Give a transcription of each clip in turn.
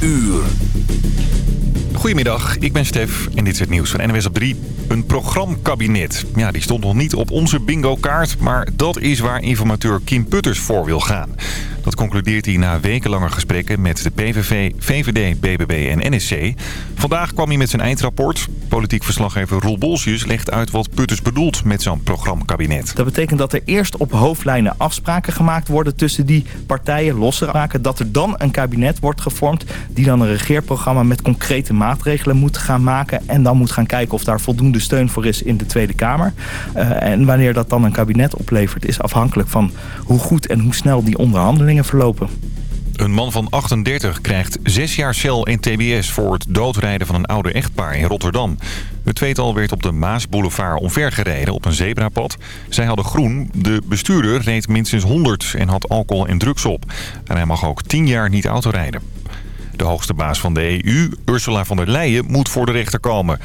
uur. Goedemiddag, ik ben Stef en dit is het nieuws van NWS op 3. Een programmkabinet. Ja, die stond nog niet op onze bingo-kaart, maar dat is waar informateur Kim Putters voor wil gaan. Dat concludeert hij na wekenlange gesprekken met de PVV, VVD, BBB en NSC. Vandaag kwam hij met zijn eindrapport. Politiek verslaggever Roel Bolsjes legt uit wat Putters bedoelt met zo'n programmkabinet. Dat betekent dat er eerst op hoofdlijnen afspraken gemaakt worden tussen die partijen, losse raken. Dat er dan een kabinet wordt gevormd die dan een regeerprogramma met concrete maatregelen moet gaan maken. En dan moet gaan kijken of daar voldoende steun voor is in de Tweede Kamer. Uh, en wanneer dat dan een kabinet oplevert is afhankelijk van hoe goed en hoe snel die onderhandelingen verlopen. Een man van 38 krijgt zes jaar cel en tbs voor het doodrijden van een oude echtpaar in Rotterdam. Het tweetal werd op de Maasboulevard omvergereden op een zebrapad. Zij hadden groen. De bestuurder reed minstens 100 en had alcohol en drugs op. En hij mag ook 10 jaar niet autorijden. De hoogste baas van de EU, Ursula von der Leyen, moet voor de rechter komen.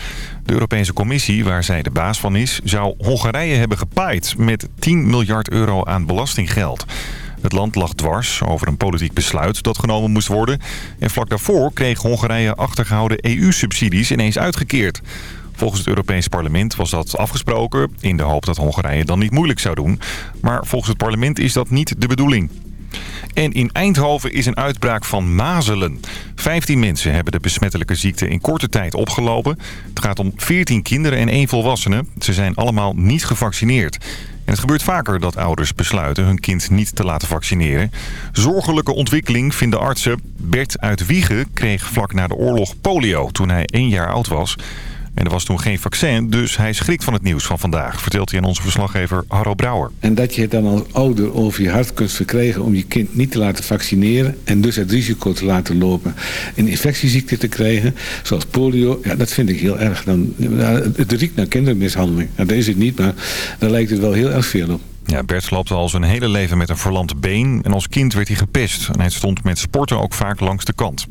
De Europese Commissie, waar zij de baas van is, zou Hongarije hebben gepaaid met 10 miljard euro aan belastinggeld. Het land lag dwars over een politiek besluit dat genomen moest worden. En vlak daarvoor kreeg Hongarije achtergehouden EU-subsidies ineens uitgekeerd. Volgens het Europees Parlement was dat afgesproken... in de hoop dat Hongarije dan niet moeilijk zou doen. Maar volgens het parlement is dat niet de bedoeling. En in Eindhoven is een uitbraak van mazelen. 15 mensen hebben de besmettelijke ziekte in korte tijd opgelopen. Het gaat om 14 kinderen en één volwassene. Ze zijn allemaal niet gevaccineerd. En het gebeurt vaker dat ouders besluiten hun kind niet te laten vaccineren. Zorgelijke ontwikkeling vinden artsen. Bert uit Wiegen kreeg vlak na de oorlog polio toen hij één jaar oud was. En er was toen geen vaccin, dus hij schrikt van het nieuws van vandaag... vertelt hij aan onze verslaggever Harro Brouwer. En dat je het dan als ouder over je hart kunt verkrijgen... om je kind niet te laten vaccineren... en dus het risico te laten lopen een infectieziekte te krijgen... zoals polio, ja, dat vind ik heel erg. Dan, het riekt naar kindermishandeling. Nou, dat is het niet, maar daar lijkt het wel heel erg veel op. Ja, Bert loopt al zijn hele leven met een verlamd been. En als kind werd hij gepest. En hij stond met sporten ook vaak langs de kant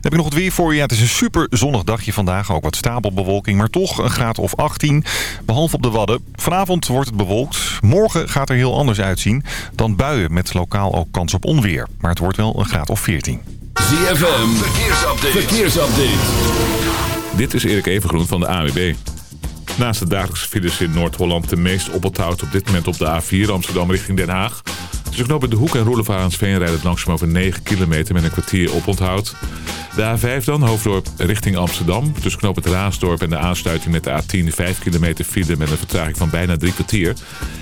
heb ik nog het weer voor je. Ja, het is een super zonnig dagje vandaag. Ook wat stapelbewolking, maar toch een graad of 18. Behalve op de Wadden. Vanavond wordt het bewolkt. Morgen gaat er heel anders uitzien dan buien met lokaal ook kans op onweer. Maar het wordt wel een graad of 14. ZFM, verkeersupdate. verkeersupdate. Dit is Erik Evengroen van de AWB. Naast de dagelijkse files in Noord-Holland de meest oponthoud op dit moment op de A4 Amsterdam richting Den Haag. Tussen knopen De Hoek en Roelevarensveen rijdt het langzaam over 9 kilometer met een kwartier oponthoud. De A5 dan, Hoofddorp richting Amsterdam. Tussen knoop het Raasdorp en de aansluiting met de A10 5 kilometer file met een vertraging van bijna drie kwartier.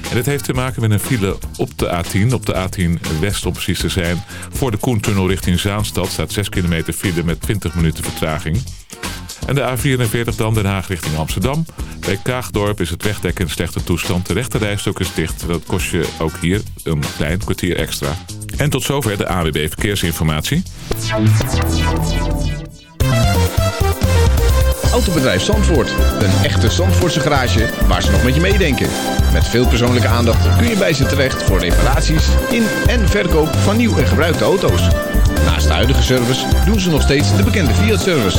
En dit heeft te maken met een file op de A10, op de A10 West om precies te zijn. Voor de Koentunnel richting Zaanstad staat 6 kilometer file met 20 minuten vertraging. En de A44 dan Den Haag richting Amsterdam. Bij Kaagdorp is het wegdek in slechte toestand. De rechterrijstok is dicht. Dat kost je ook hier een klein kwartier extra. En tot zover de AWB Verkeersinformatie. Autobedrijf Zandvoort. Een echte Zandvoortse garage waar ze nog met je meedenken. Met veel persoonlijke aandacht kun je bij ze terecht voor reparaties in en verkoop van nieuw en gebruikte auto's. Naast de huidige service doen ze nog steeds de bekende Fiat-service.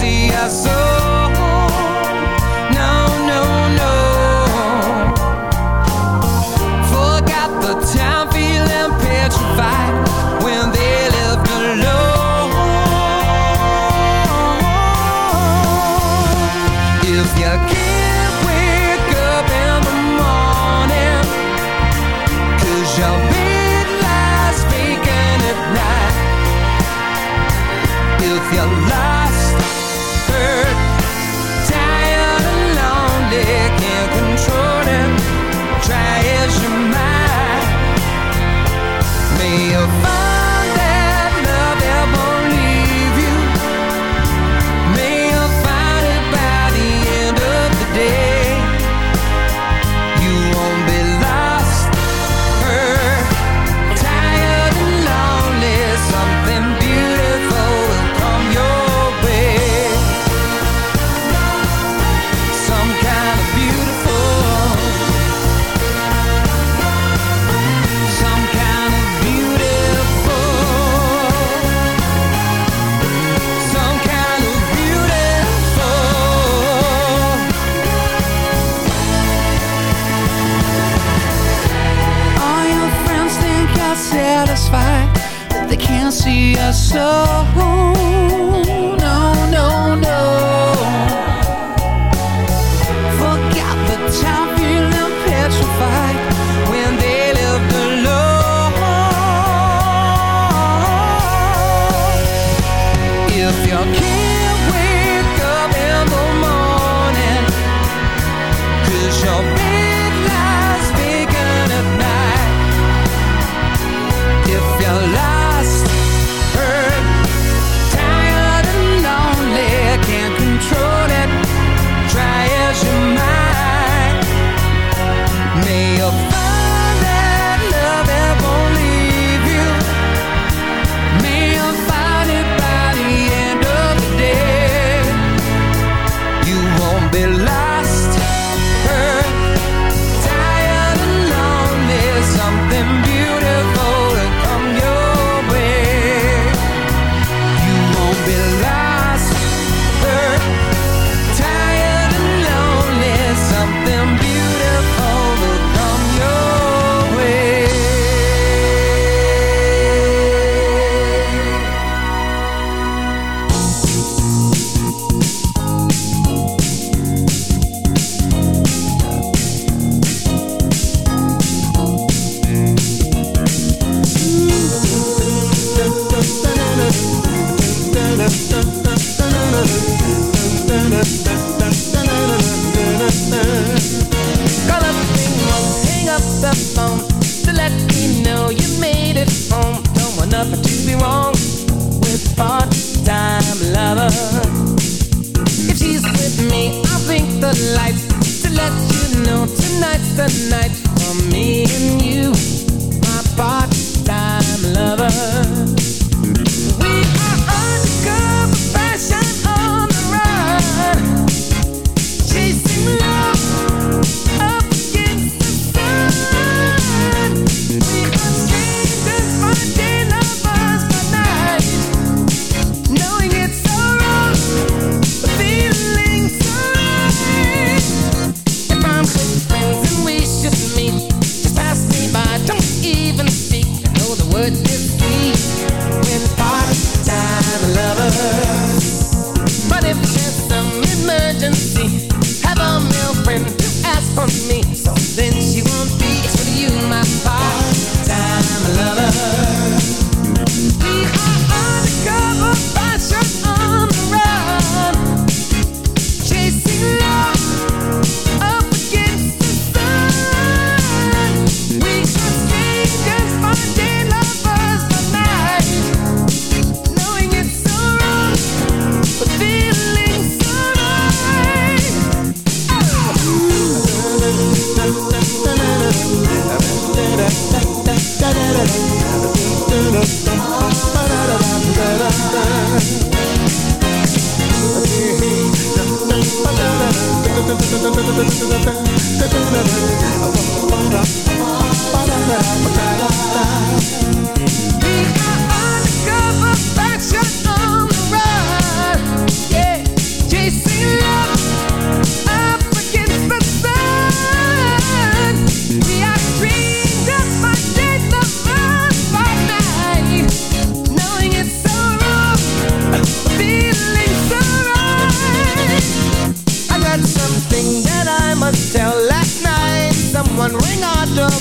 see us so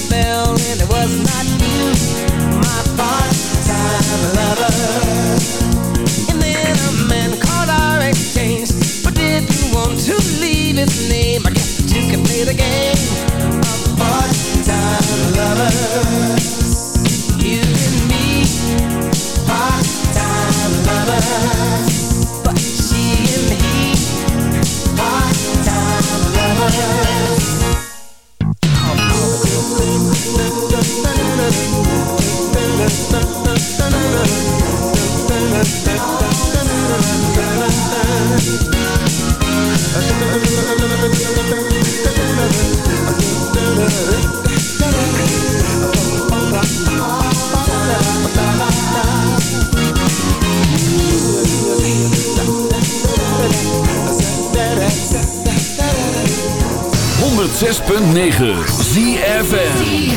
bell and it was not you, my part-time lover. And then a man called our exchange, but did want to leave his name? I guess play the game. 106.9 ZFN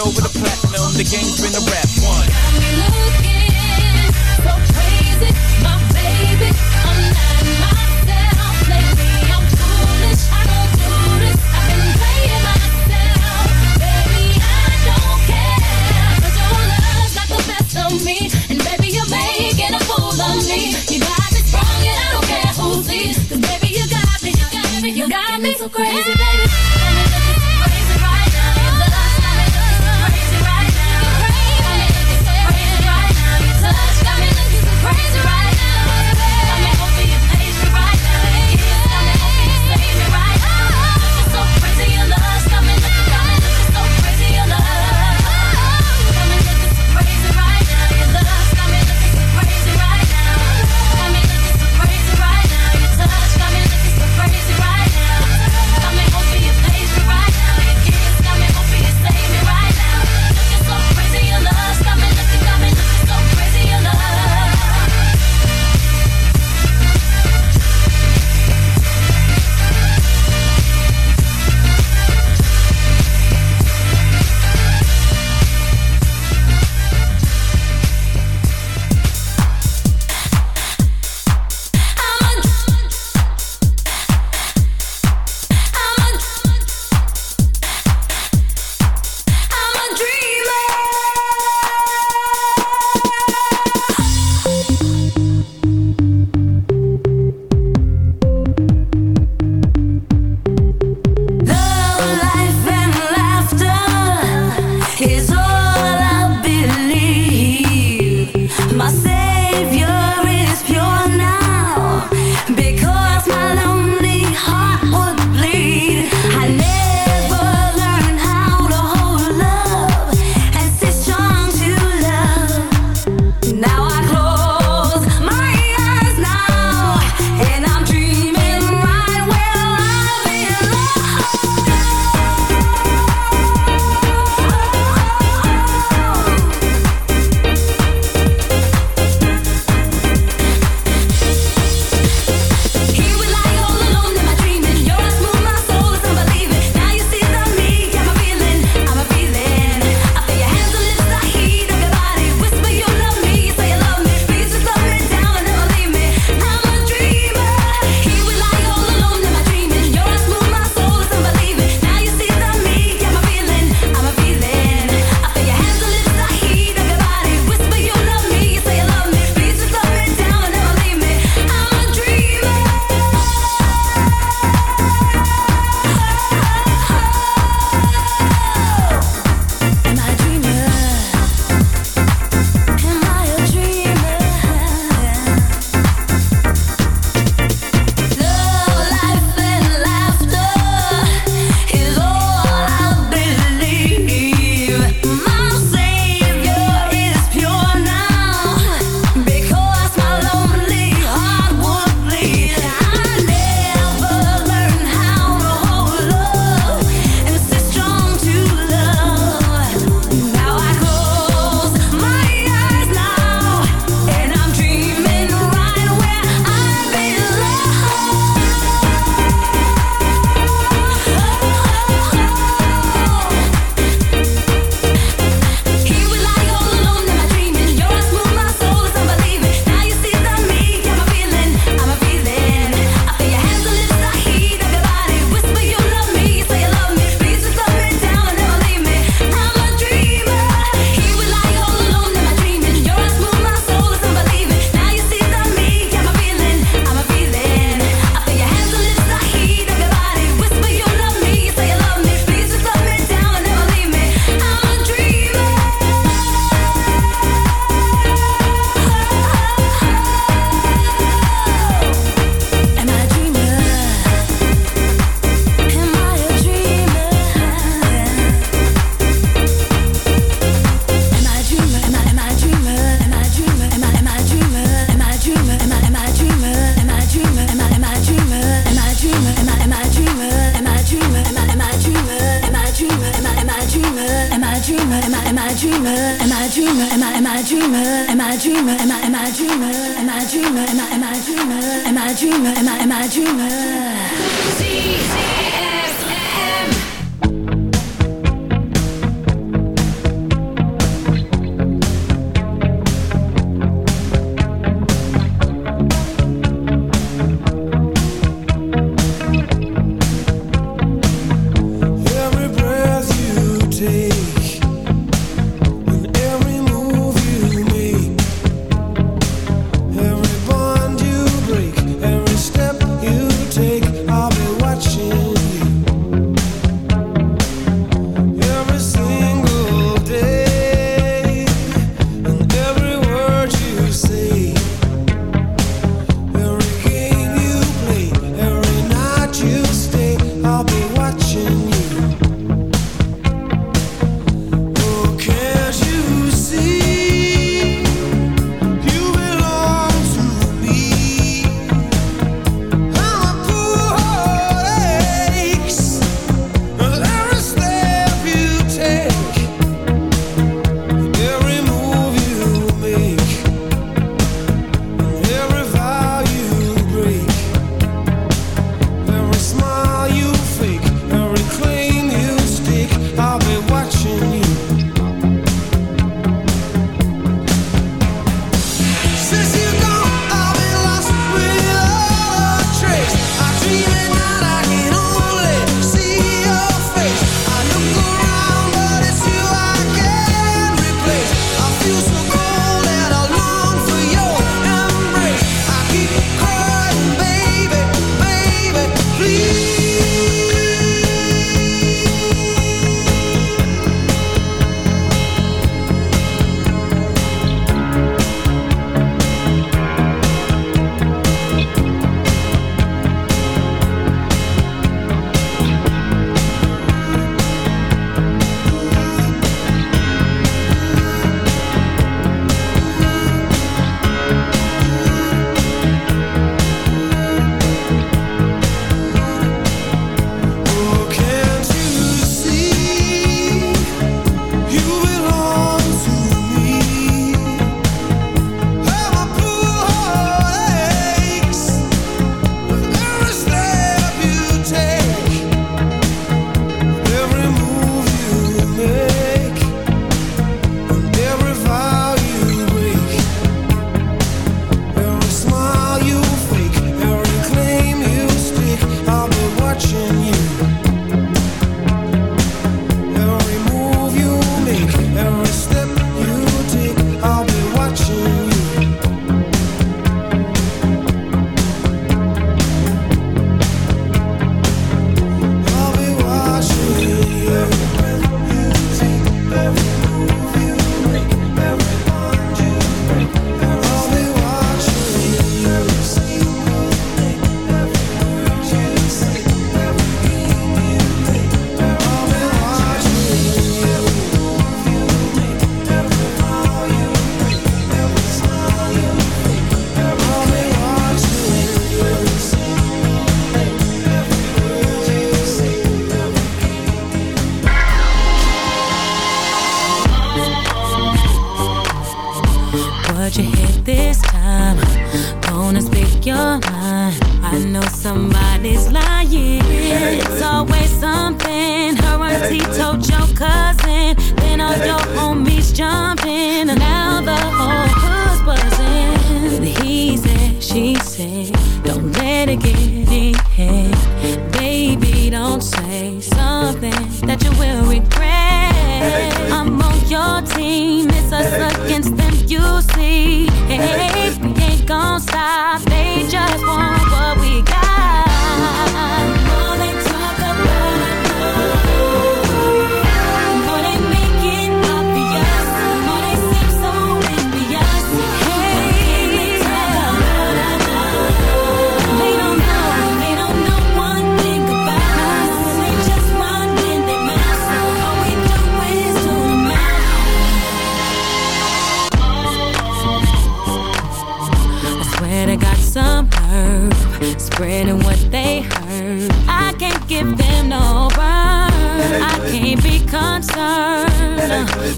over the platinum. The game's been a rap.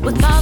without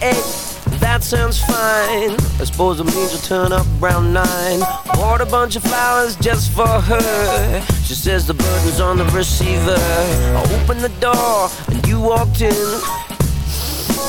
Eight, that sounds fine. I suppose it means you'll turn up around nine. Bought a bunch of flowers just for her. She says the burden's on the receiver. I opened the door and you walked in.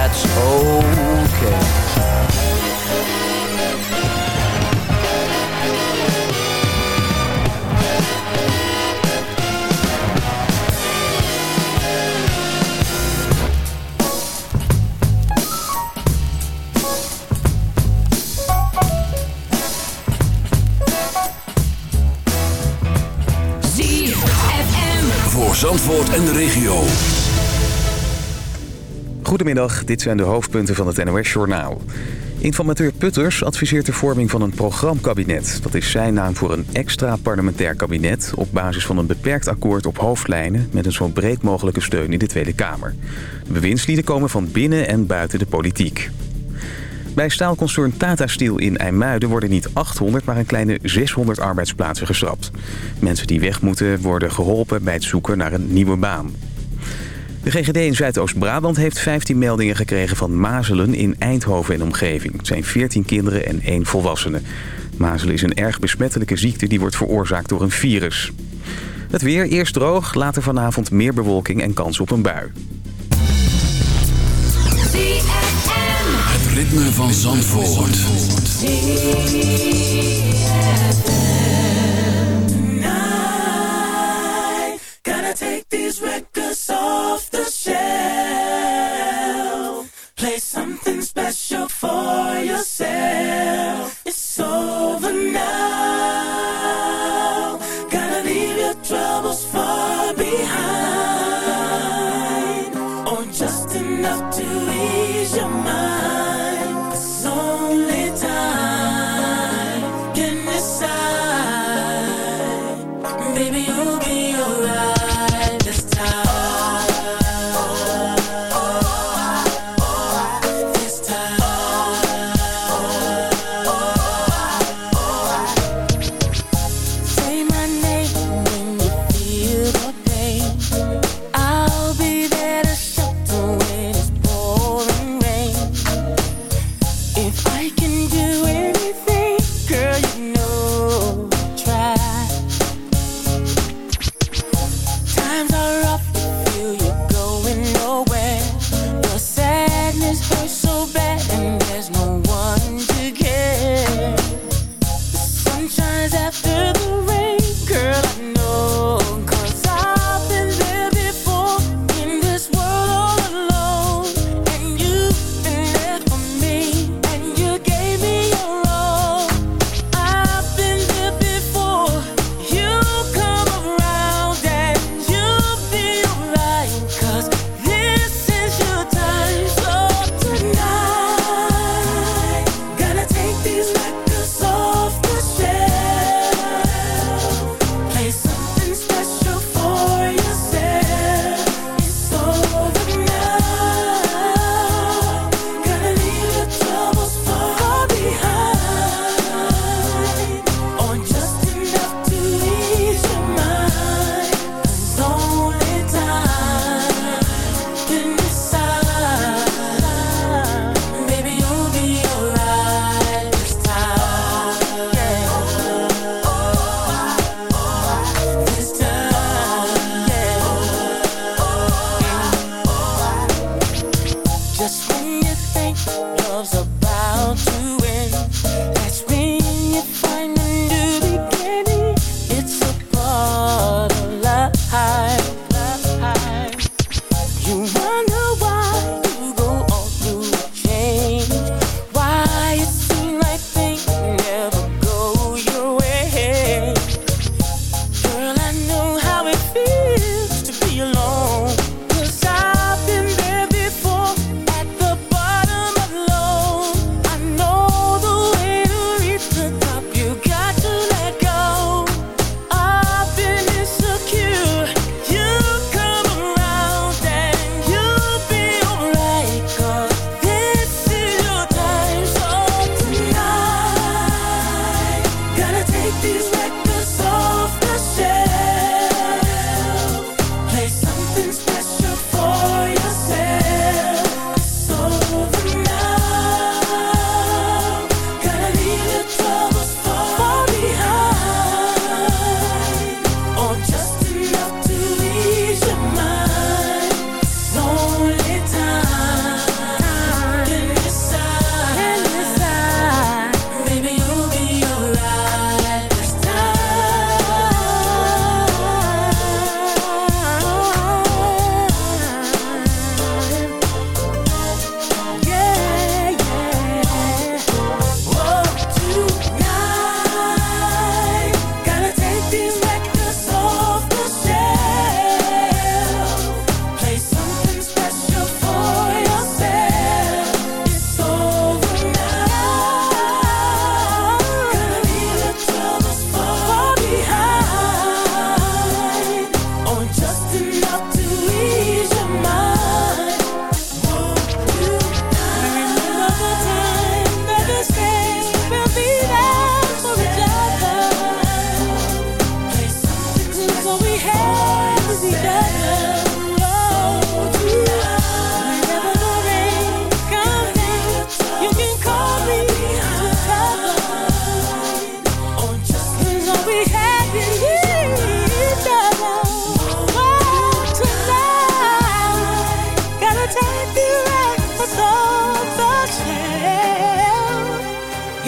that's okay. ZFM. Voor Zandvoort en de regio. Goedemiddag, dit zijn de hoofdpunten van het NOS-journaal. Informateur Putters adviseert de vorming van een programkabinet. Dat is zijn naam voor een extra parlementair kabinet... op basis van een beperkt akkoord op hoofdlijnen... met een zo breed mogelijke steun in de Tweede Kamer. De bewindslieden komen van binnen en buiten de politiek. Bij staalconcern Tata Steel in IJmuiden worden niet 800, maar een kleine 600 arbeidsplaatsen geschrapt. Mensen die weg moeten worden geholpen bij het zoeken naar een nieuwe baan. De GGD in Zuidoost-Brabant heeft 15 meldingen gekregen van mazelen in Eindhoven en omgeving. Het zijn 14 kinderen en 1 volwassene. Mazelen is een erg besmettelijke ziekte die wordt veroorzaakt door een virus. Het weer eerst droog, later vanavond meer bewolking en kans op een bui. Het ritme van Zandvoort. Off the shelf. Play something special for yourself. It's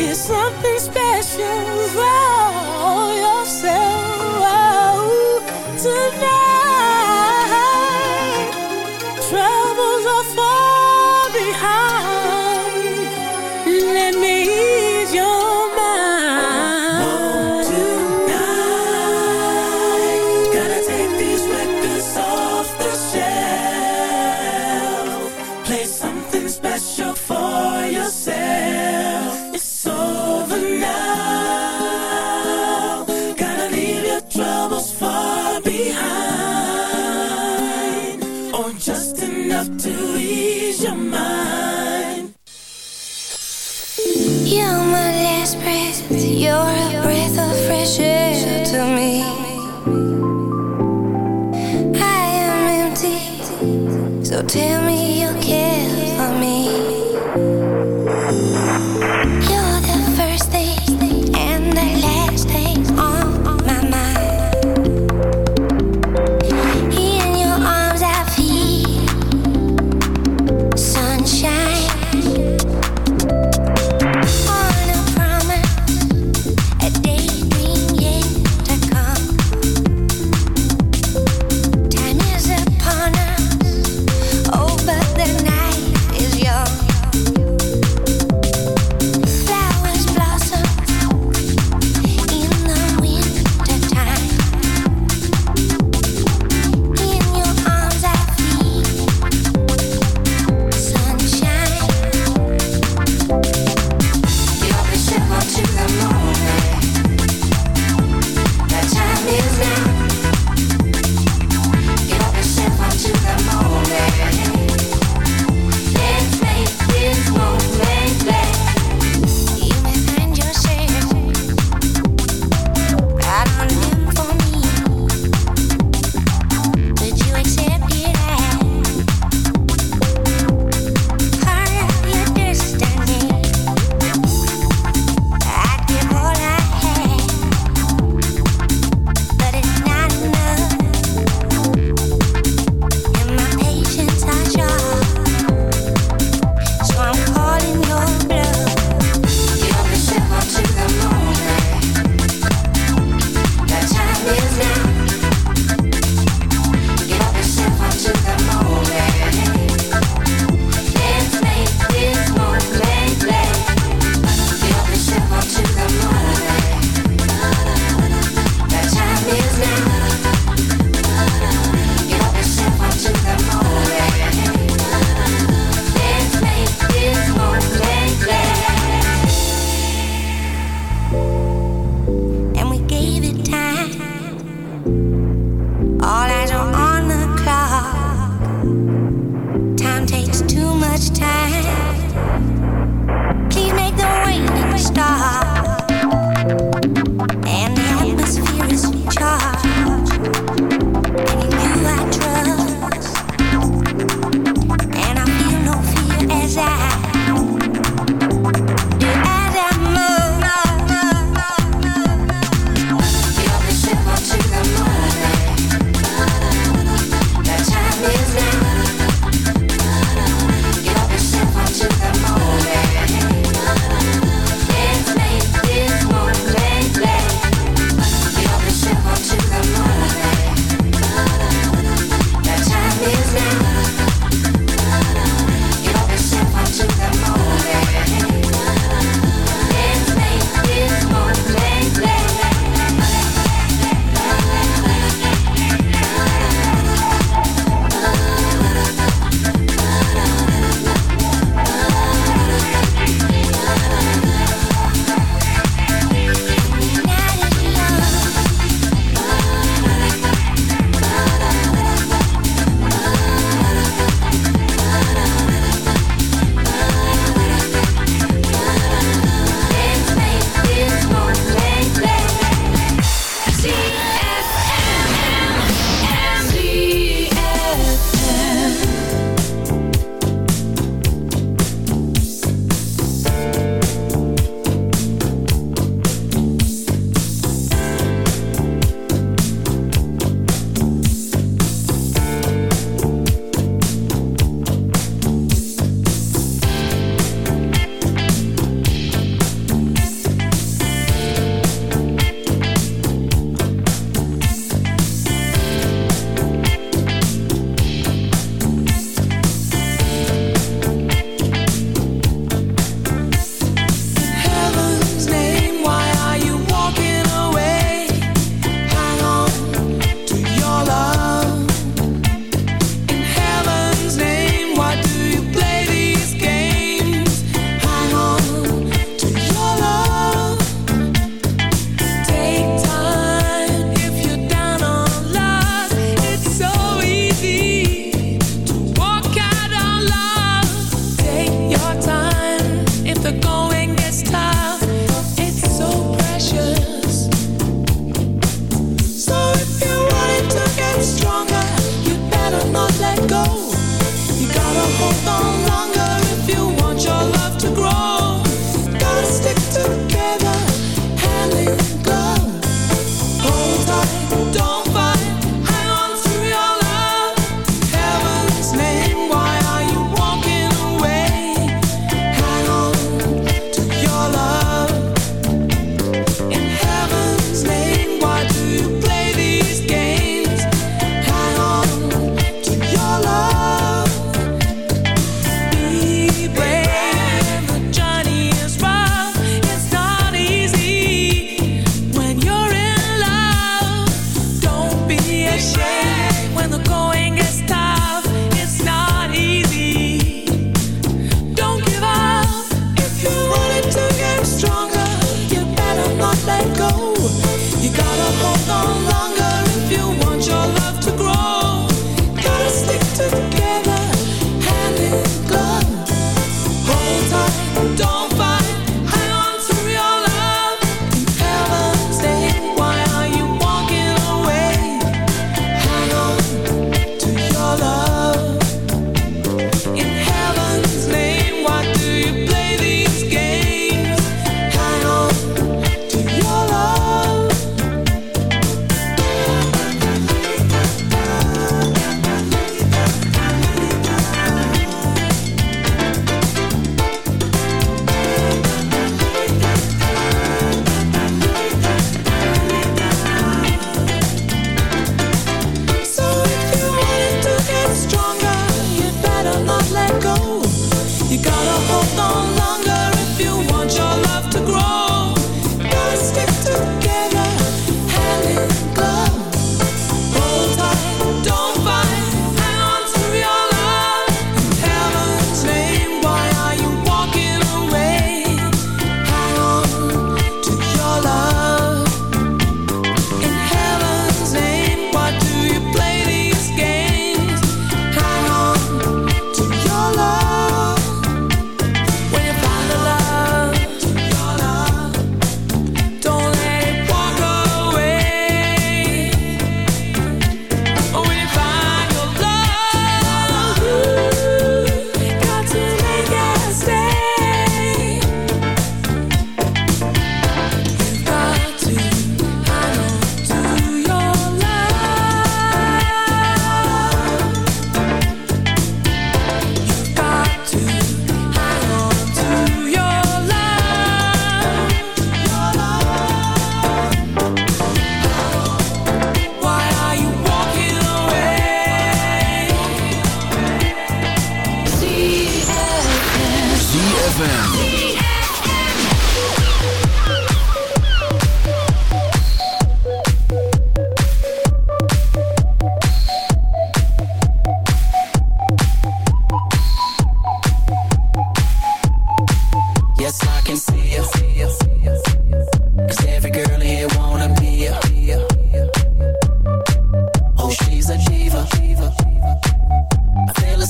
It's something special. Tim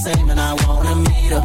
same and I wanna meet her,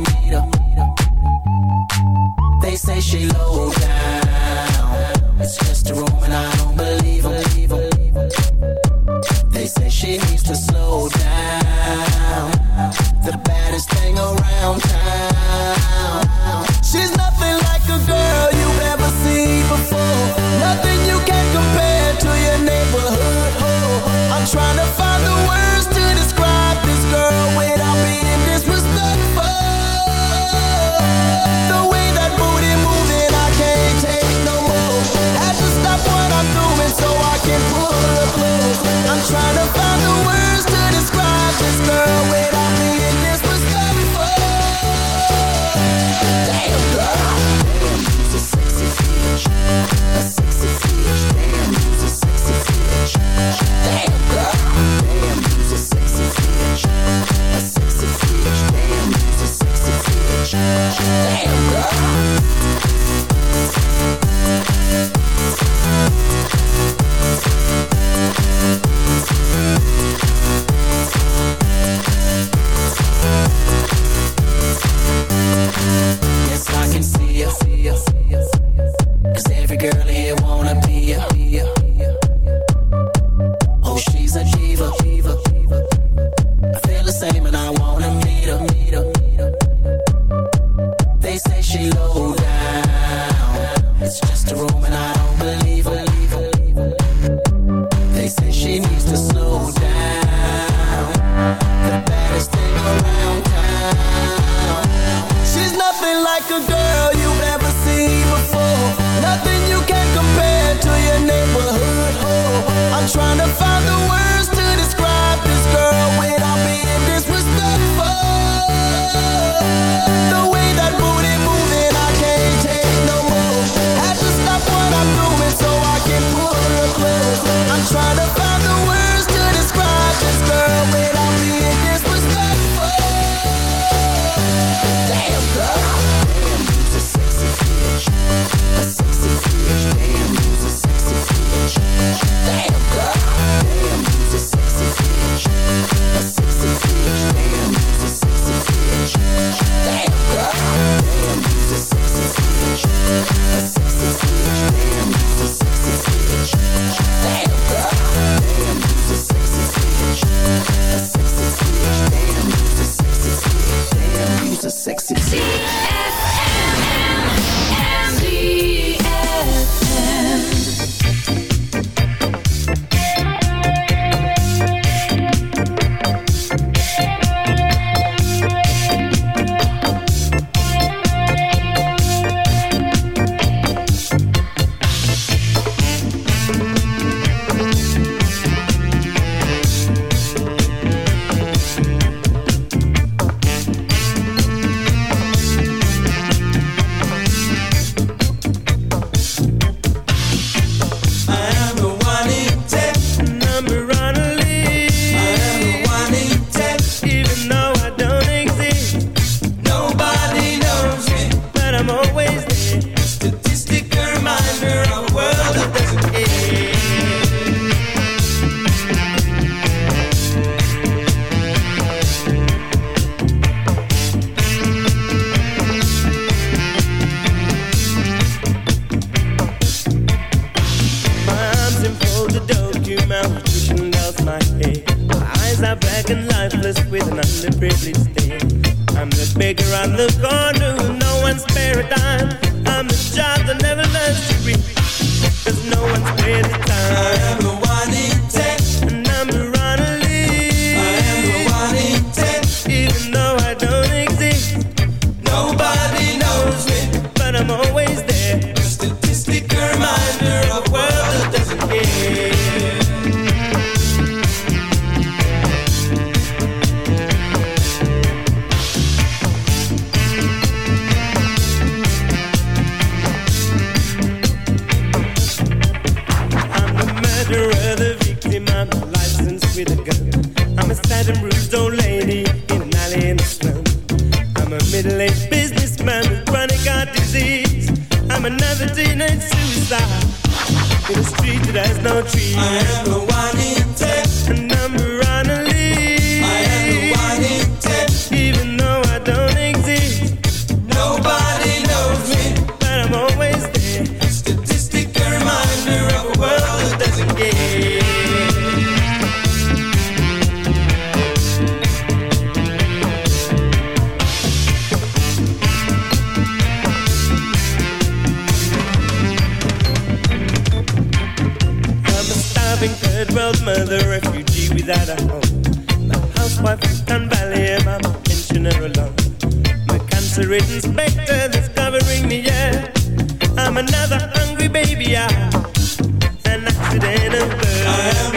another hungry baby. I, an accident of birth.